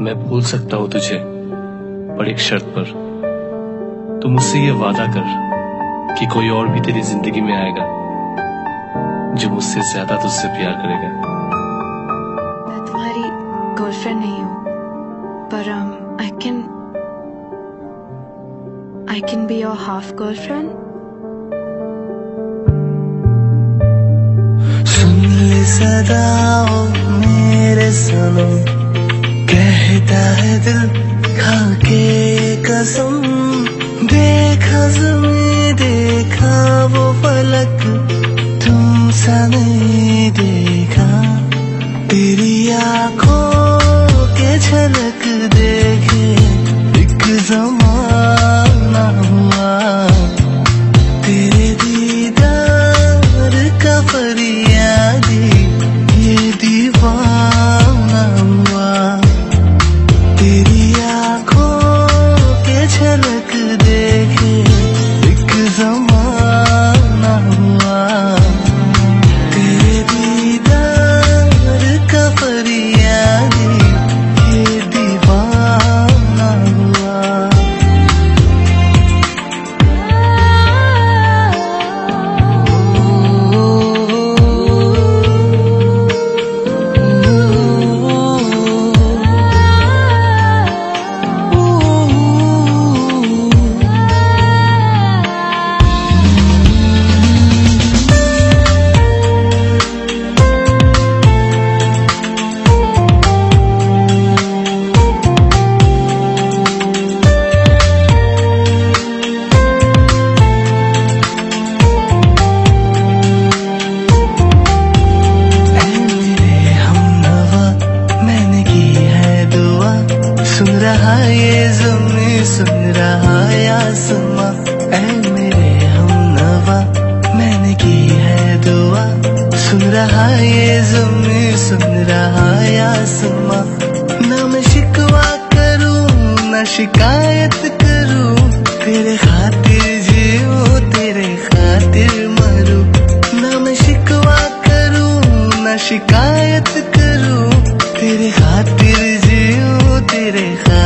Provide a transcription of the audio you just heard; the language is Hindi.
मैं भूल सकता हूँ तुझे पर एक शर्त पर। तू मुझसे ये वादा कर कि कोई और भी तेरी ज़िंदगी में आएगा जो मुझसे ज़्यादा तुझसे प्यार करेगा। मैं तुम्हारी गर्लफ्रेंड नहीं हूँ पर I can I can be your half girlfriend सुन ले सदाओ मेरे सनम कहता है दिल खाके कसम। देखा जमी देखा वो फलक तुम सा नहीं देखा। तेरी आँखों के झलक देखे। एक जमाना सुन रहा ये जमी सुन रहा या आसमां। ऐ मेरे हम नवा, मैंने की है दुआ। सुन रहा ये जमी सुन रहा या आसमां। ना मैं शिकवा करूँ, ना शिकायत करूँ, तेरे खातिर शिकायत